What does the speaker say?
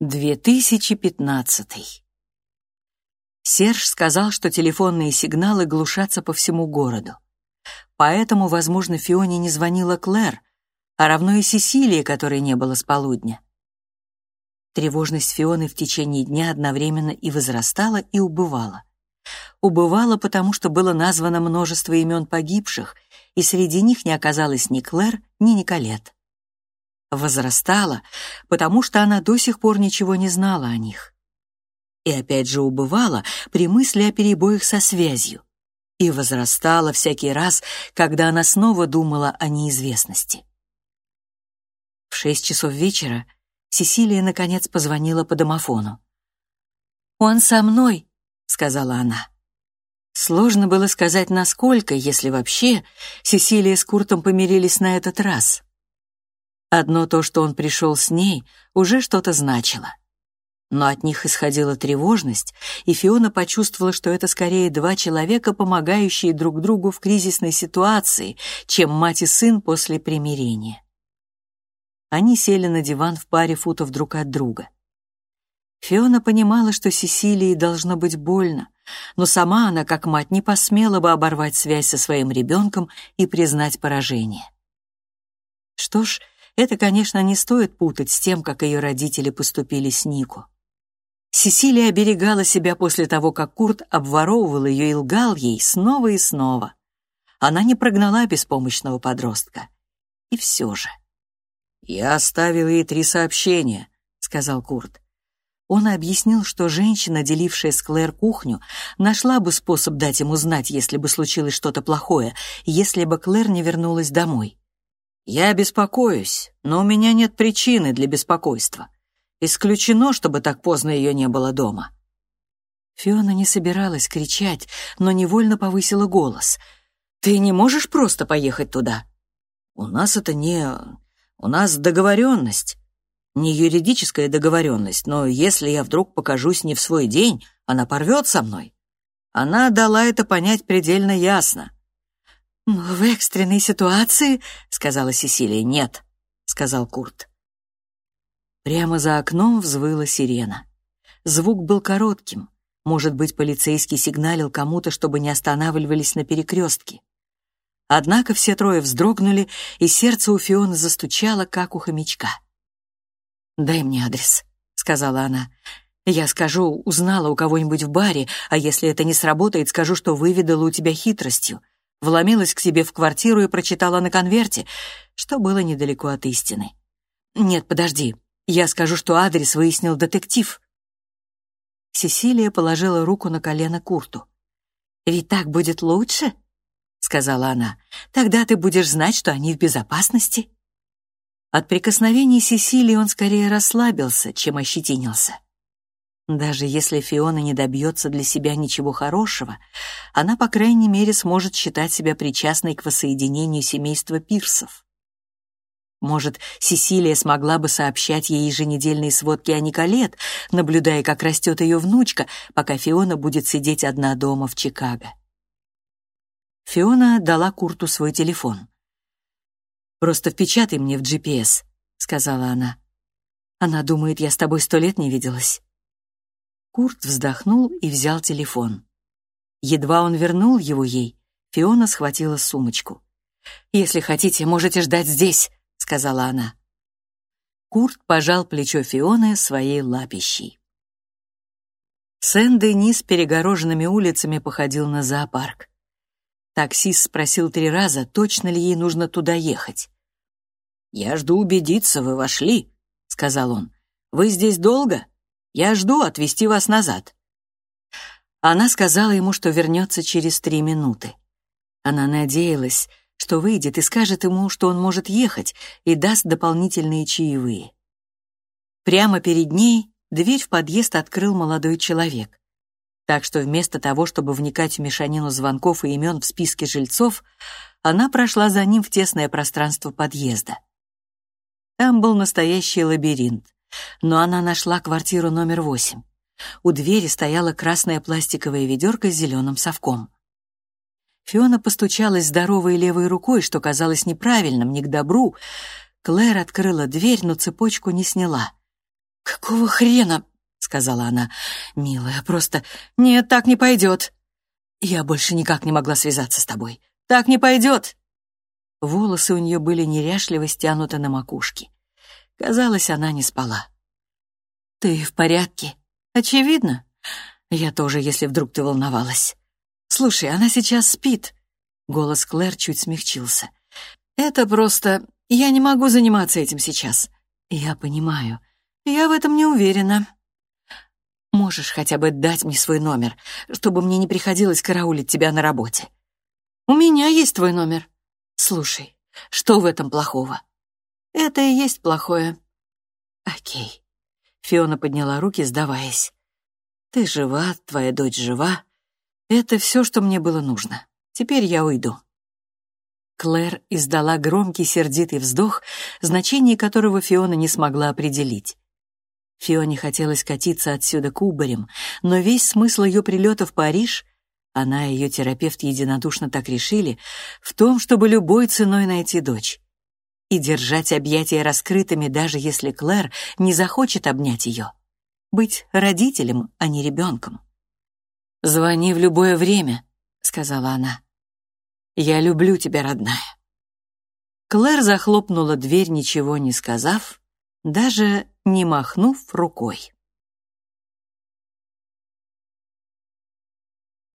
2015. Серж сказал, что телефонные сигналы глушатся по всему городу. Поэтому, возможно, Фионе не звонила Клэр, а равно и Сесилии, которой не было с полудня. Тревожность Фионы в течение дня одновременно и возрастала, и убывала. Убывала, потому что было названо множество имен погибших, и среди них не оказалось ни Клэр, ни Николет возрастала, потому что она до сих пор ничего не знала о них. И опять же убывала при мысли о перебоях со связью. И возрастала всякий раз, когда она снова думала о неизвестности. В шесть часов вечера Сесилия наконец позвонила по домофону. «Он со мной», — сказала она. Сложно было сказать, насколько, если вообще, Сесилия с Куртом помирились на этот раз. Одно то, что он пришел с ней, уже что-то значило. Но от них исходила тревожность, и Фиона почувствовала, что это скорее два человека, помогающие друг другу в кризисной ситуации, чем мать и сын после примирения. Они сели на диван в паре футов друг от друга. Фиона понимала, что Сесилии должно быть больно, но сама она, как мать, не посмела бы оборвать связь со своим ребенком и признать поражение. Что ж, это, конечно, не стоит путать с тем, как ее родители поступили с Нику. Сесилия оберегала себя после того, как Курт обворовывал ее и лгал ей снова и снова. Она не прогнала беспомощного подростка. И все же. «Я оставил ей три сообщения», — сказал Курт. Он объяснил, что женщина, делившая с Клэр кухню, нашла бы способ дать ему знать, если бы случилось что-то плохое, если бы Клэр не вернулась домой. Я беспокоюсь, но у меня нет причины для беспокойства. Исключено, чтобы так поздно ее не было дома. Фиона не собиралась кричать, но невольно повысила голос. «Ты не можешь просто поехать туда?» «У нас это не... У нас договоренность. Не юридическая договоренность, но если я вдруг покажусь не в свой день, она порвет со мной. Она дала это понять предельно ясно. «В экстренной ситуации?» — сказала Сесилия. «Нет», — сказал Курт. Прямо за окном взвыла сирена. Звук был коротким. Может быть, полицейский сигналил кому-то, чтобы не останавливались на перекрестке. Однако все трое вздрогнули, и сердце у Фионы застучало, как у хомячка. «Дай мне адрес», — сказала она. «Я скажу, узнала у кого-нибудь в баре, а если это не сработает, скажу, что выведала у тебя хитростью вломилась к себе в квартиру и прочитала на конверте, что было недалеко от истины. «Нет, подожди, я скажу, что адрес выяснил детектив». Сесилия положила руку на колено Курту. «Ведь так будет лучше?» — сказала она. «Тогда ты будешь знать, что они в безопасности». От прикосновений Сесилии он скорее расслабился, чем ощетинился. Даже если Фиона не добьется для себя ничего хорошего, она, по крайней мере, сможет считать себя причастной к воссоединению семейства Пирсов. Может, Сесилия смогла бы сообщать ей еженедельные сводки о Николет, наблюдая, как растет ее внучка, пока Фиона будет сидеть одна дома в Чикаго. Фиона дала Курту свой телефон. «Просто впечатай мне в GPS», — сказала она. «Она думает, я с тобой сто лет не виделась». Курт вздохнул и взял телефон. Едва он вернул его ей, Фиона схватила сумочку. «Если хотите, можете ждать здесь», — сказала она. Курт пожал плечо Фионы своей лапищей. Сен-Денис перегороженными улицами походил на зоопарк. Таксист спросил три раза, точно ли ей нужно туда ехать. «Я жду убедиться, вы вошли», — сказал он. «Вы здесь долго?» Я жду отвезти вас назад». Она сказала ему, что вернется через три минуты. Она надеялась, что выйдет и скажет ему, что он может ехать, и даст дополнительные чаевые. Прямо перед ней дверь в подъезд открыл молодой человек. Так что вместо того, чтобы вникать в мешанину звонков и имен в списке жильцов, она прошла за ним в тесное пространство подъезда. Там был настоящий лабиринт но она нашла квартиру номер восемь. У двери стояла красная пластиковая ведерко с зеленым совком. Фиона постучалась здоровой левой рукой, что казалось неправильным, не к добру. Клэр открыла дверь, но цепочку не сняла. «Какого хрена?» — сказала она. «Милая, просто... Нет, так не пойдет. Я больше никак не могла связаться с тобой. Так не пойдет!» Волосы у нее были неряшливо стянуты на макушке. Казалось, она не спала. «Ты в порядке?» «Очевидно. Я тоже, если вдруг ты волновалась. Слушай, она сейчас спит». Голос Клэр чуть смягчился. «Это просто... Я не могу заниматься этим сейчас». «Я понимаю. Я в этом не уверена». «Можешь хотя бы дать мне свой номер, чтобы мне не приходилось караулить тебя на работе?» «У меня есть твой номер». «Слушай, что в этом плохого?» «Это и есть плохое». «Окей». Фиона подняла руки, сдаваясь. «Ты жива, твоя дочь жива. Это все, что мне было нужно. Теперь я уйду». Клэр издала громкий сердитый вздох, значение которого Фиона не смогла определить. Фионе хотелось катиться отсюда кубарем, но весь смысл ее прилета в Париж, она и ее терапевт единодушно так решили, в том, чтобы любой ценой найти дочь. И держать объятия раскрытыми, даже если Клэр не захочет обнять ее. Быть родителем, а не ребенком. «Звони в любое время», — сказала она. «Я люблю тебя, родная». Клэр захлопнула дверь, ничего не сказав, даже не махнув рукой.